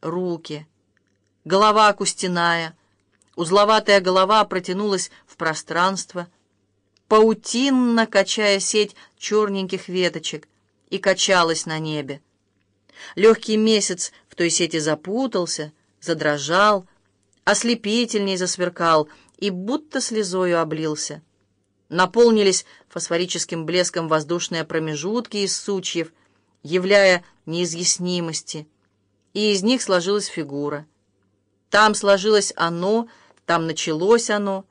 руки, голова кустяная, узловатая голова протянулась в пространство, паутинно качая сеть черненьких веточек, и качалась на небе. Легкий месяц в той сети запутался, задрожал, ослепительней засверкал и будто слезою облился. Наполнились фосфорическим блеском воздушные промежутки из сучьев, являя неизъяснимости, и из них сложилась фигура. Там сложилось оно, там началось оно.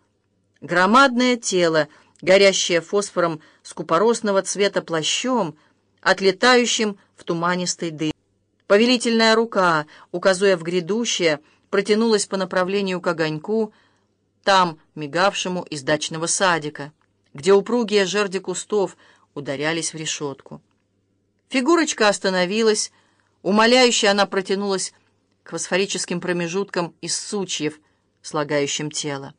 Громадное тело, горящее фосфором скупоросного цвета плащом, отлетающим в туманистый дым. Повелительная рука, указывая в грядущее, протянулась по направлению к огоньку, там, мигавшему из дачного садика, где упругие жерди кустов ударялись в решетку. Фигурочка остановилась, умоляюще она протянулась к фосфорическим промежуткам из сучьев, слагающим тело.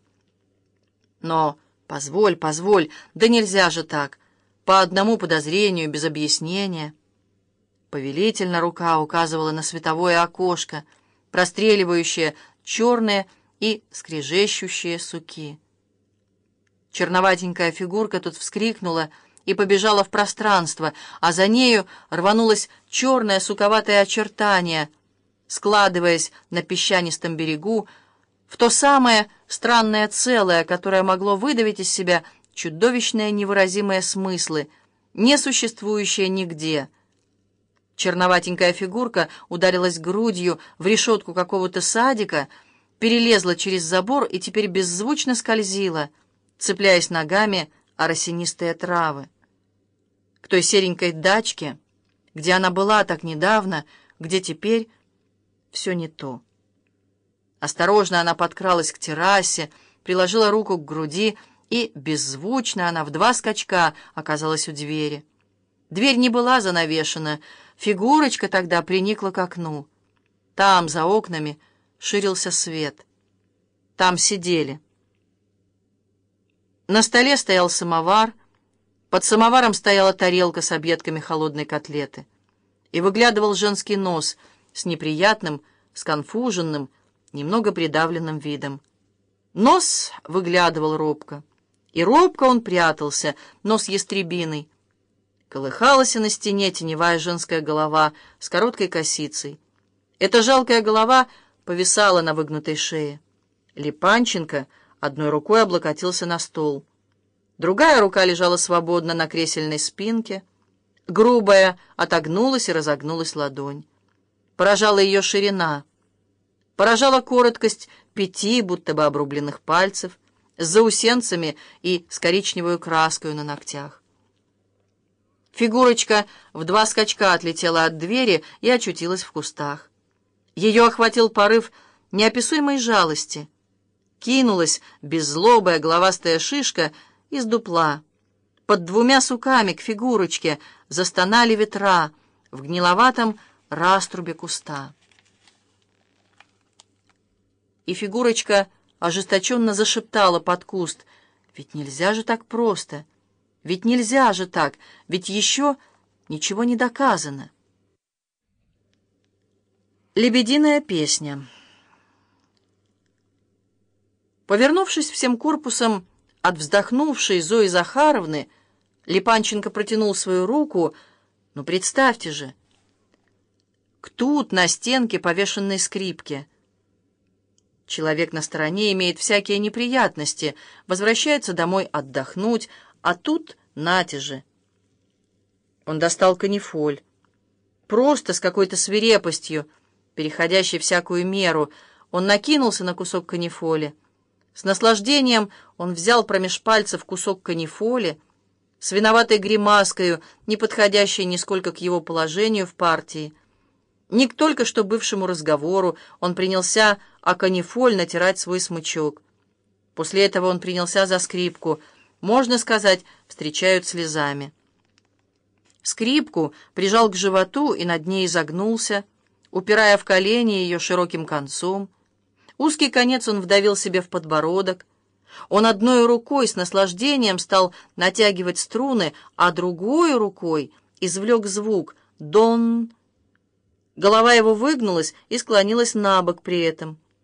Но позволь, позволь, да нельзя же так, по одному подозрению, без объяснения. Повелительно рука указывала на световое окошко, простреливающее черные и скрежещущие суки. Черноватенькая фигурка тут вскрикнула — и побежала в пространство, а за нею рванулось черное суковатое очертание, складываясь на песчанистом берегу в то самое странное целое, которое могло выдавить из себя чудовищные невыразимые смыслы, не существующие нигде. Черноватенькая фигурка ударилась грудью в решетку какого-то садика, перелезла через забор и теперь беззвучно скользила, цепляясь ногами о росинистые травы. К той серенькой дачке, где она была так недавно, где теперь все не то. Осторожно она подкралась к террасе, приложила руку к груди, и беззвучно она в два скачка оказалась у двери. Дверь не была занавешена, фигурочка тогда приникла к окну. Там, за окнами, ширился свет. Там сидели. На столе стоял самовар, под самоваром стояла тарелка с объедками холодной котлеты. И выглядывал женский нос с неприятным, сконфуженным, немного придавленным видом. Нос выглядывал робко. И робко он прятался, нос ястребиной. Колыхалась на стене теневая женская голова с короткой косицей. Эта жалкая голова повисала на выгнутой шее. Липанченко — одной рукой облокотился на стол. Другая рука лежала свободно на кресельной спинке. Грубая отогнулась и разогнулась ладонь. Поражала ее ширина. Поражала короткость пяти, будто бы обрубленных пальцев, с заусенцами и с коричневой краской на ногтях. Фигурочка в два скачка отлетела от двери и очутилась в кустах. Ее охватил порыв неописуемой жалости — кинулась беззлобая головастая шишка из дупла. Под двумя суками к фигурочке застонали ветра в гниловатом раструбе куста. И фигурочка ожесточенно зашептала под куст. «Ведь нельзя же так просто! Ведь нельзя же так! Ведь еще ничего не доказано!» Лебединая песня Повернувшись всем корпусом от вздохнувшей Зои Захаровны, Липанченко протянул свою руку. «Ну, представьте же! К тут на стенке повешенной скрипке. Человек на стороне имеет всякие неприятности, возвращается домой отдохнуть, а тут нате же!» Он достал канифоль. Просто с какой-то свирепостью, переходящей всякую меру, он накинулся на кусок канифоли. С наслаждением он взял промеж пальцев кусок канифоли, с виноватой гримаскою, не подходящей нисколько к его положению в партии. Не к только что бывшему разговору он принялся о канифоль натирать свой смычок. После этого он принялся за скрипку, можно сказать, встречают слезами. Скрипку прижал к животу и над ней изогнулся, упирая в колени ее широким концом. Узкий конец он вдавил себе в подбородок. Он одной рукой с наслаждением стал натягивать струны, а другой рукой извлек звук «дон». Голова его выгнулась и склонилась на бок при этом.